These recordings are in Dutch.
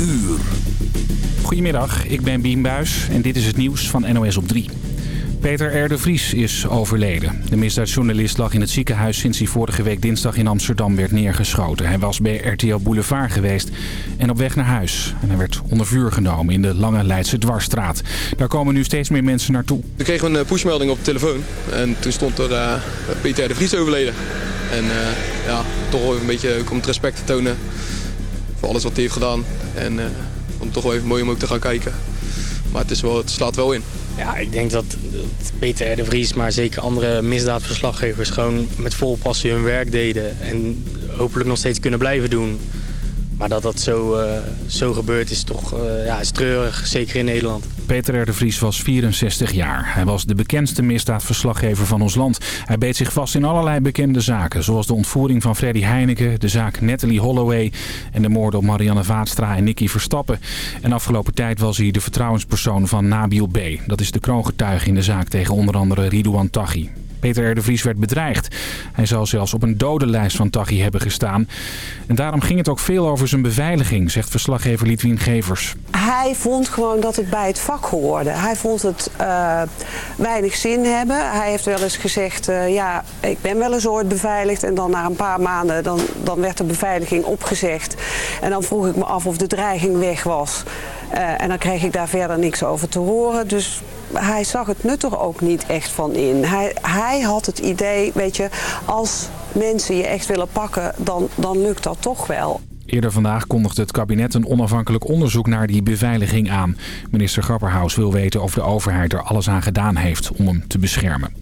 uur. Goedemiddag, ik ben Bien Buis en dit is het nieuws van NOS op 3. Peter R. de Vries is overleden. De misdaadjournalist lag in het ziekenhuis sinds hij vorige week dinsdag in Amsterdam werd neergeschoten. Hij was bij RTL Boulevard geweest en op weg naar huis. En hij werd onder vuur genomen in de Lange Leidse Dwarsstraat. Daar komen nu steeds meer mensen naartoe. We kregen een pushmelding op de telefoon en toen stond er uh, Peter R. de Vries overleden. En uh, ja, toch wel een beetje komt respect te tonen alles wat hij heeft gedaan. En vond het toch wel even mooi om ook te gaan kijken. Maar het, is wel, het slaat wel in. Ja, ik denk dat, dat Peter R. de Vries, maar zeker andere misdaadverslaggevers... gewoon met vol passie hun werk deden. En hopelijk nog steeds kunnen blijven doen. Maar dat dat zo, uh, zo gebeurt is toch uh, ja, is treurig, zeker in Nederland. Peter R. Vries was 64 jaar. Hij was de bekendste misdaadverslaggever van ons land. Hij beet zich vast in allerlei bekende zaken. Zoals de ontvoering van Freddy Heineken, de zaak Natalie Holloway... en de moorden op Marianne Vaatstra en Nicky Verstappen. En afgelopen tijd was hij de vertrouwenspersoon van Nabil B. Dat is de kroongetuige in de zaak tegen onder andere Ridouan Taghi. Peter R. de Vries werd bedreigd. Hij zou zelfs op een dodenlijst van Taghi hebben gestaan. En daarom ging het ook veel over zijn beveiliging, zegt verslaggever Litwin Gevers. Hij vond gewoon dat het bij het vak hoorde. Hij vond het uh, weinig zin hebben. Hij heeft wel eens gezegd, uh, ja, ik ben wel eens ooit beveiligd. En dan na een paar maanden, dan, dan werd de beveiliging opgezegd. En dan vroeg ik me af of de dreiging weg was. Uh, en dan kreeg ik daar verder niks over te horen. Dus hij zag het nut er ook niet echt van in. Hij, hij had het idee, weet je, als mensen je echt willen pakken, dan, dan lukt dat toch wel. Eerder vandaag kondigde het kabinet een onafhankelijk onderzoek naar die beveiliging aan. Minister Grapperhaus wil weten of de overheid er alles aan gedaan heeft om hem te beschermen.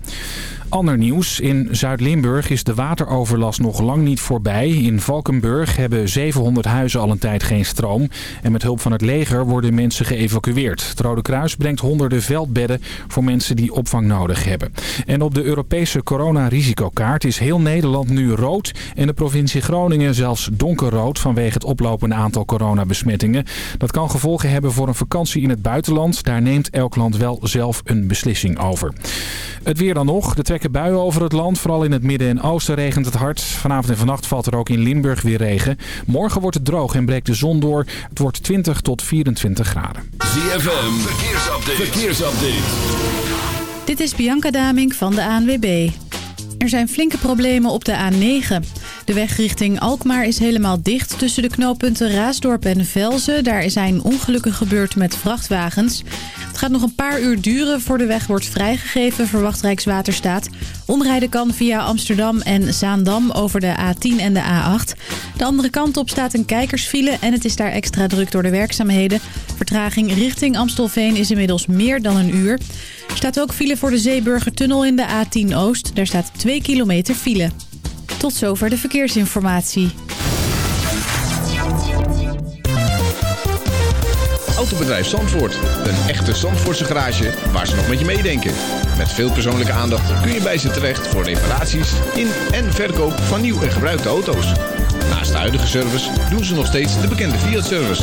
Ander nieuws. In Zuid-Limburg is de wateroverlast nog lang niet voorbij. In Valkenburg hebben 700 huizen al een tijd geen stroom. En met hulp van het leger worden mensen geëvacueerd. Het Rode Kruis brengt honderden veldbedden voor mensen die opvang nodig hebben. En op de Europese coronarisicokaart is heel Nederland nu rood. En de provincie Groningen zelfs donkerrood vanwege het oplopende aantal coronabesmettingen. Dat kan gevolgen hebben voor een vakantie in het buitenland. Daar neemt elk land wel zelf een beslissing over. Het weer dan nog. De trekken buien over het land. Vooral in het midden en oosten regent het hard. Vanavond en vannacht valt er ook in Limburg weer regen. Morgen wordt het droog en breekt de zon door. Het wordt 20 tot 24 graden. ZFM, verkeersupdate. verkeersupdate. Dit is Bianca Daming van de ANWB. Er zijn flinke problemen op de A9. De weg richting Alkmaar is helemaal dicht tussen de knooppunten Raasdorp en Velzen. Daar zijn ongelukken gebeurd met vrachtwagens. Het gaat nog een paar uur duren voor de weg wordt vrijgegeven, verwacht Rijkswaterstaat. Omrijden kan via Amsterdam en Zaandam over de A10 en de A8. De andere kant op staat een kijkersfile en het is daar extra druk door de werkzaamheden. Vertraging richting Amstelveen is inmiddels meer dan een uur. Staat ook file voor de Zeeburgertunnel in de A10 Oost. Daar staat 2 kilometer file. Tot zover de verkeersinformatie. Autobedrijf Zandvoort. Een echte Zandvoortse garage waar ze nog met je meedenken. Met veel persoonlijke aandacht kun je bij ze terecht voor reparaties in en verkoop van nieuw en gebruikte auto's. Naast de huidige service doen ze nog steeds de bekende Fiat-service.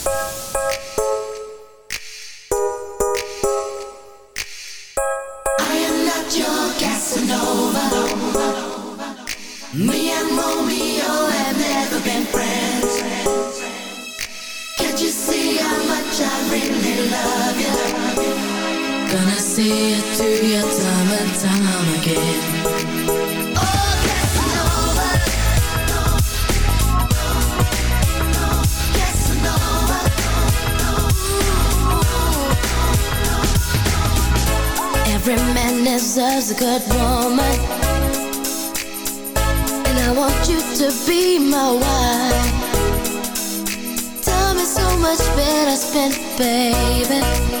See it your time and time again. Oh, Casanova. Casanova. Every man deserves a good woman. And I want you to be my wife. Time is so much better spent, baby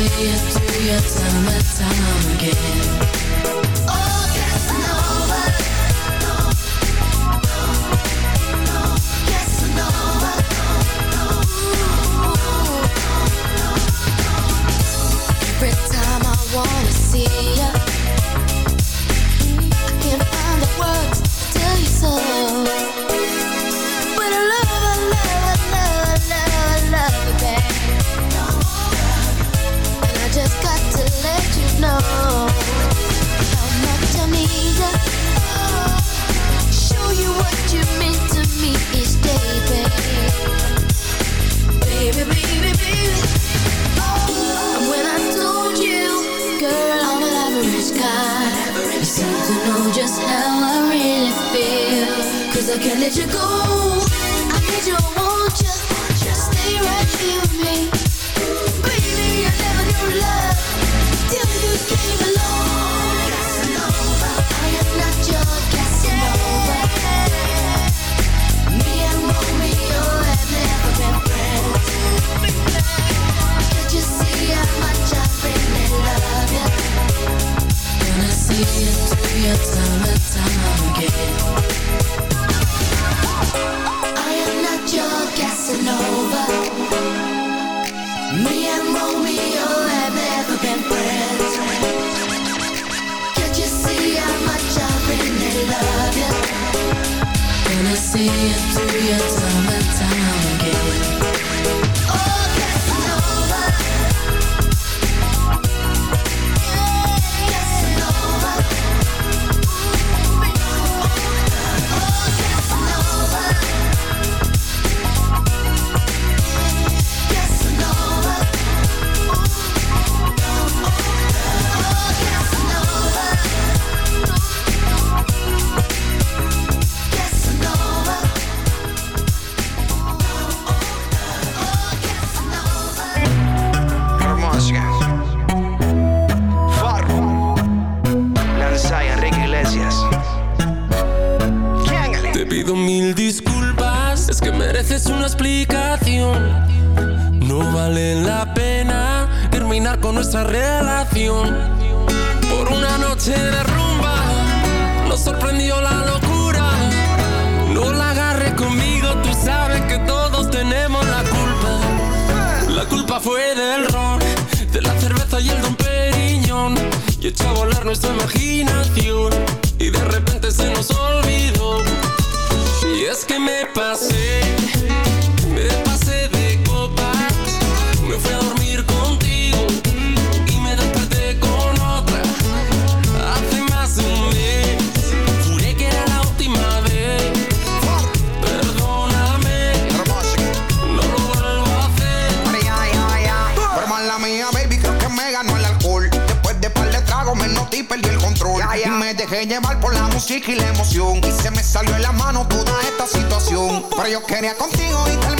me Do your time again. nuestra imaginación y de repente se nos olvidó. Y es que me pasé. y la emoción. Y se me salió en la mano toda esta situación. Pero yo quería contigo y tal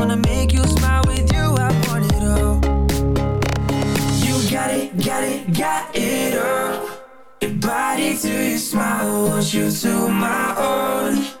want you to my own.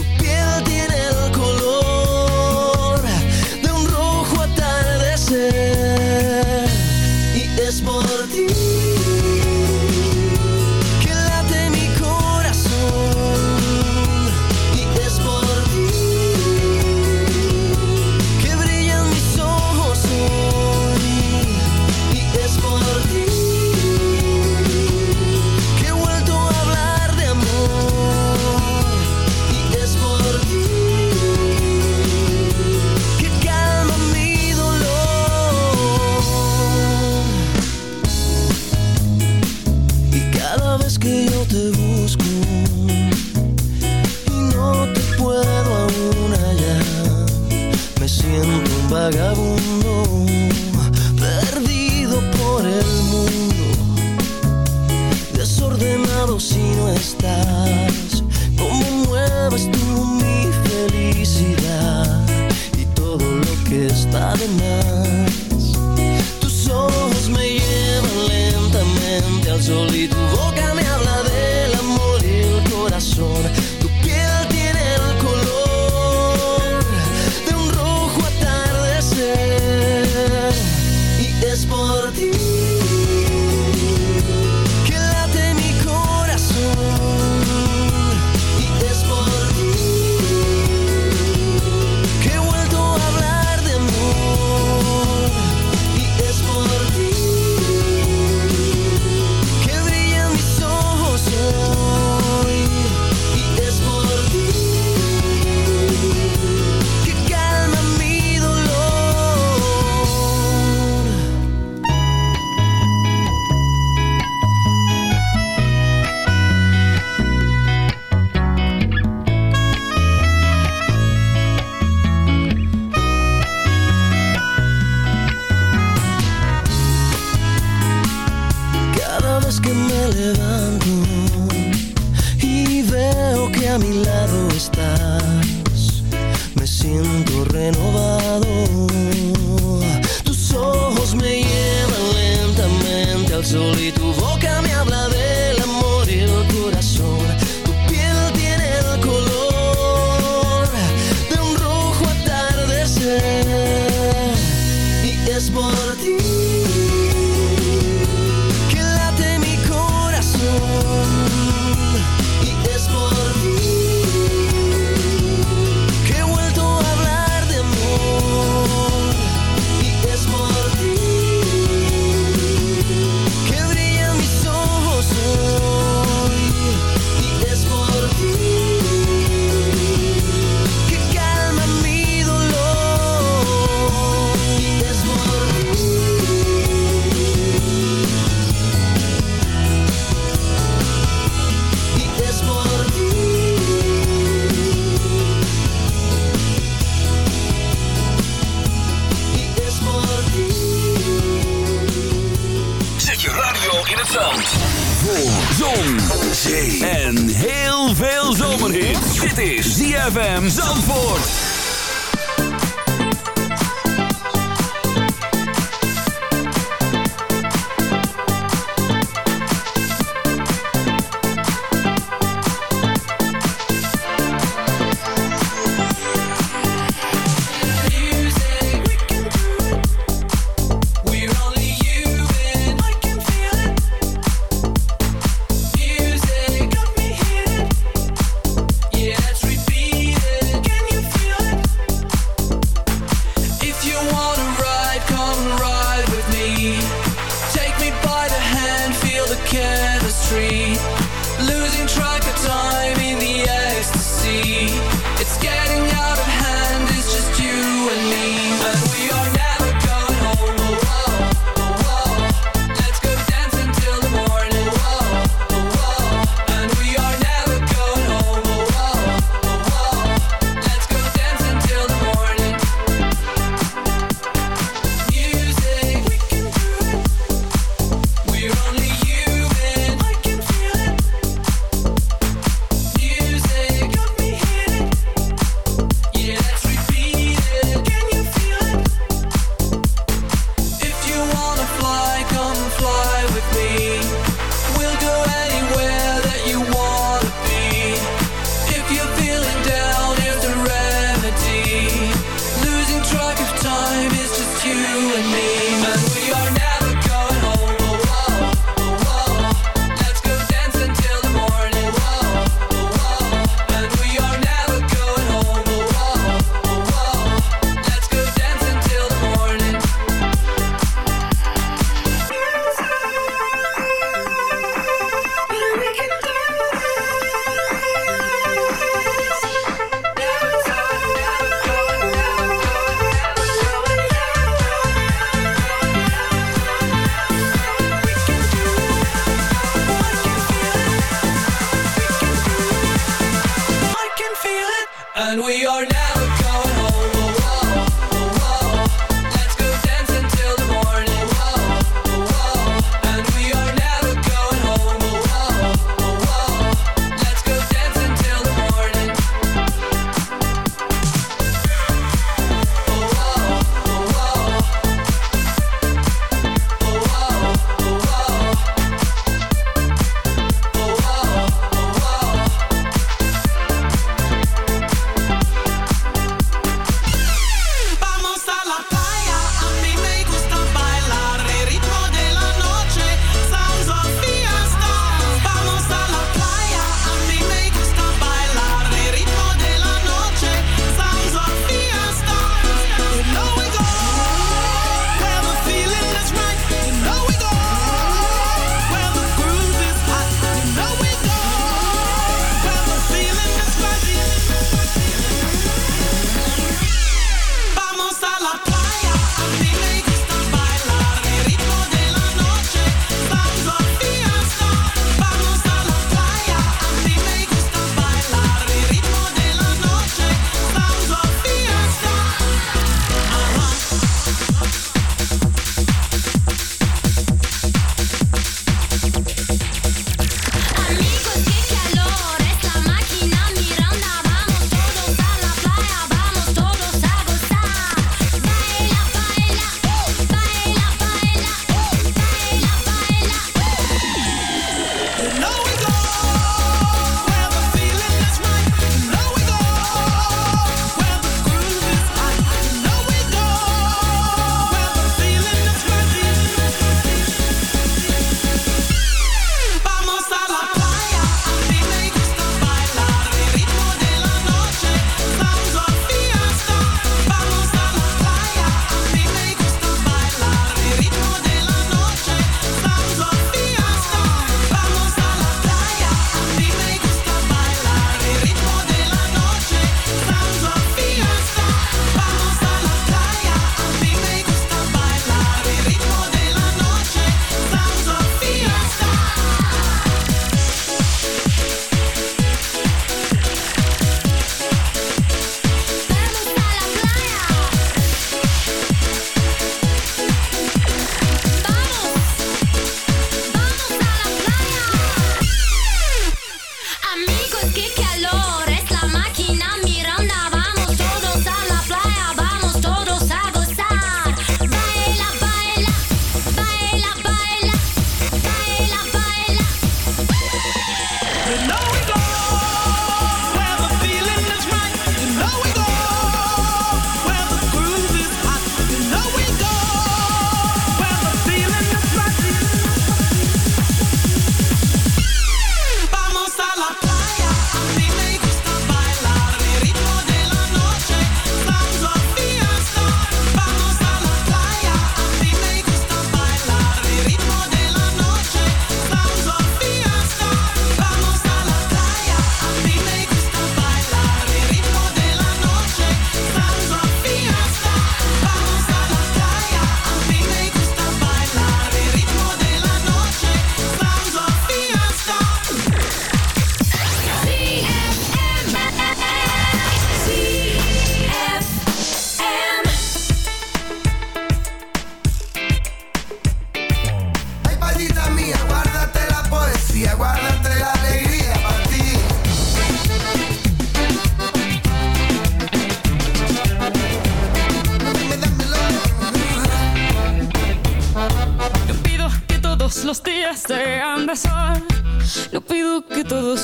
And we are never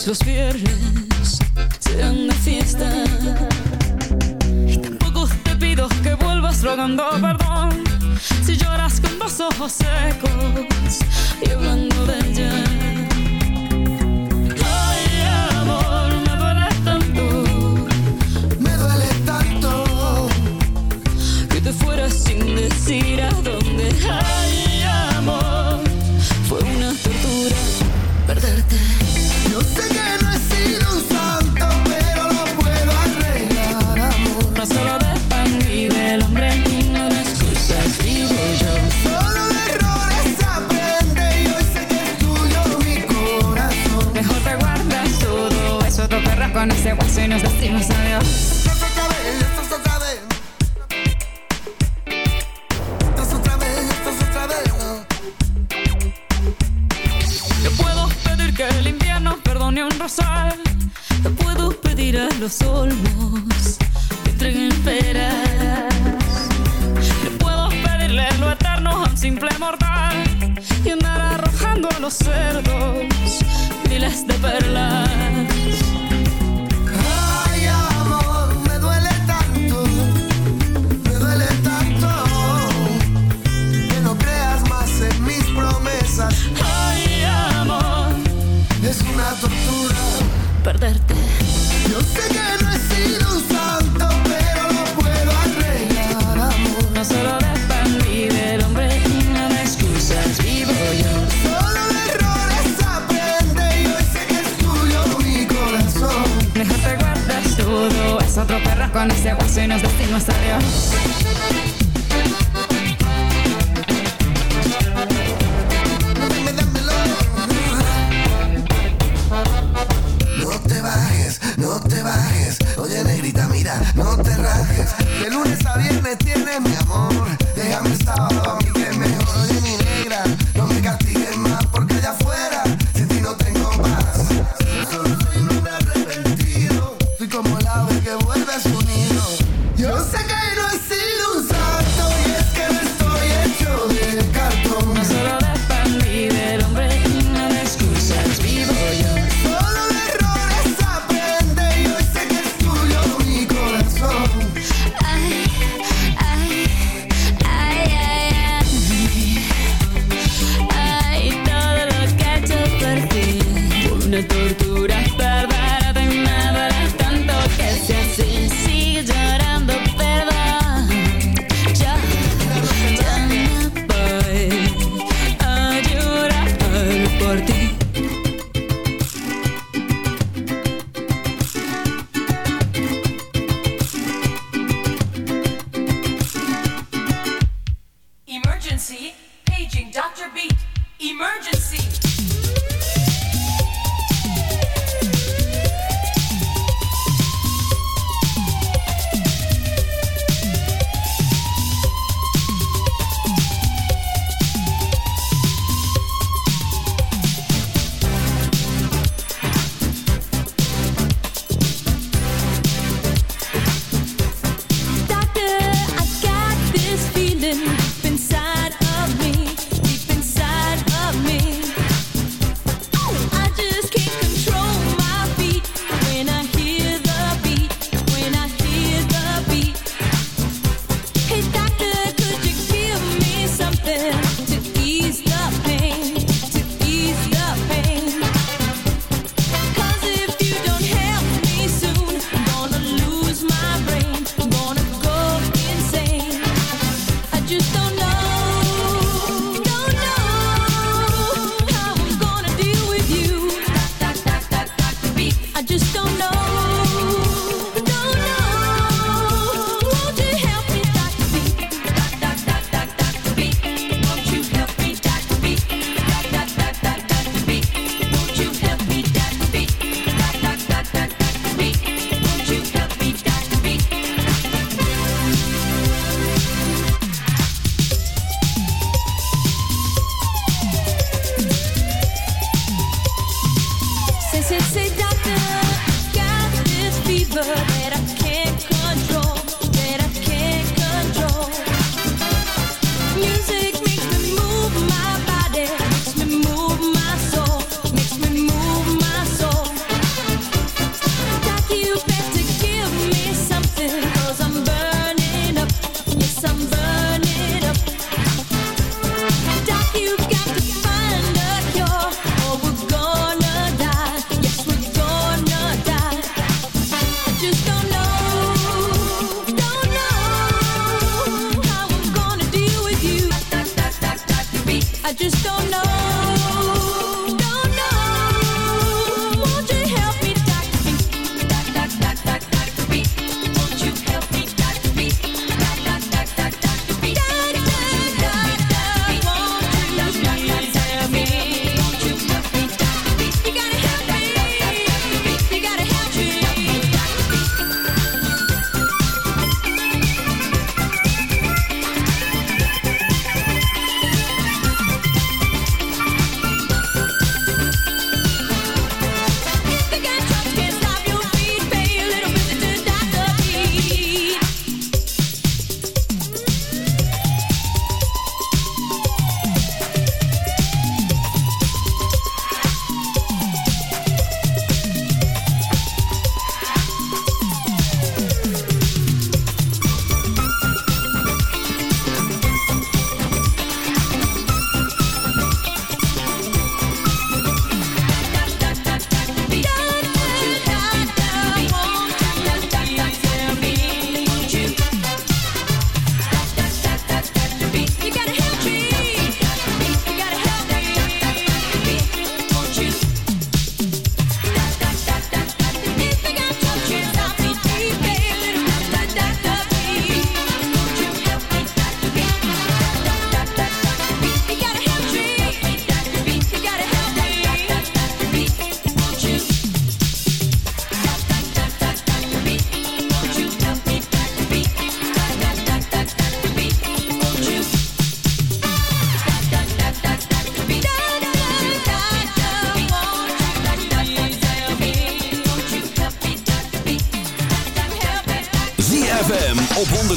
los pierden. Yo sé que no he sido un santo, pero lo puedo arreglar, amor. No solo de pan vive hombre no de excusas vivo yo. Solo de errores aprende y hoy sé que es tuyo mi corazón. Mejor te guardas todo, es otro perro con ese hueso y nos destino hasta Dios.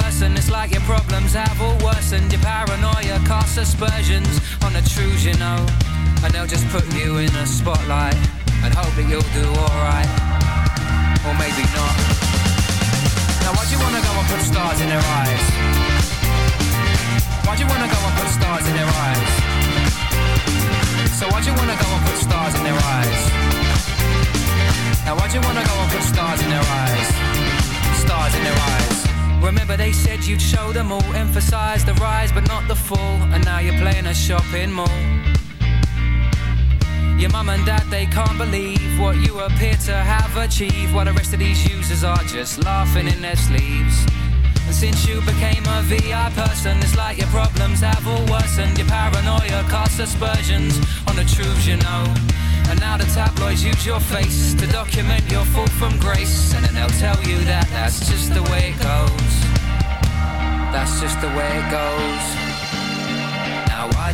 Person, have achieved, while the rest of these users are just laughing in their sleeves. And since you became a VI person, it's like your problems have all worsened. Your paranoia casts aspersions on the truths you know. And now the tabloids use your face to document your fall from grace. And then they'll tell you that that's just the way it goes. That's just the way it goes.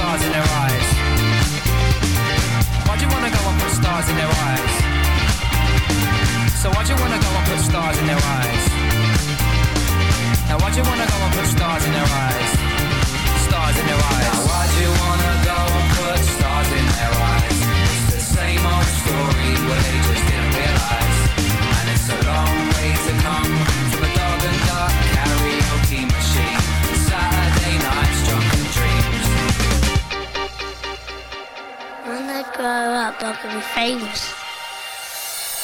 stars in their eyes? Why'd you wanna go and put stars in their eyes? So why'd you wanna go and put stars in their eyes? Now why'd you wanna go and put stars in their eyes? Stars in their eyes. Now why'd you wanna go and put stars in their eyes? It's the same old story, well they just didn't realise. I grow up, I can be famous.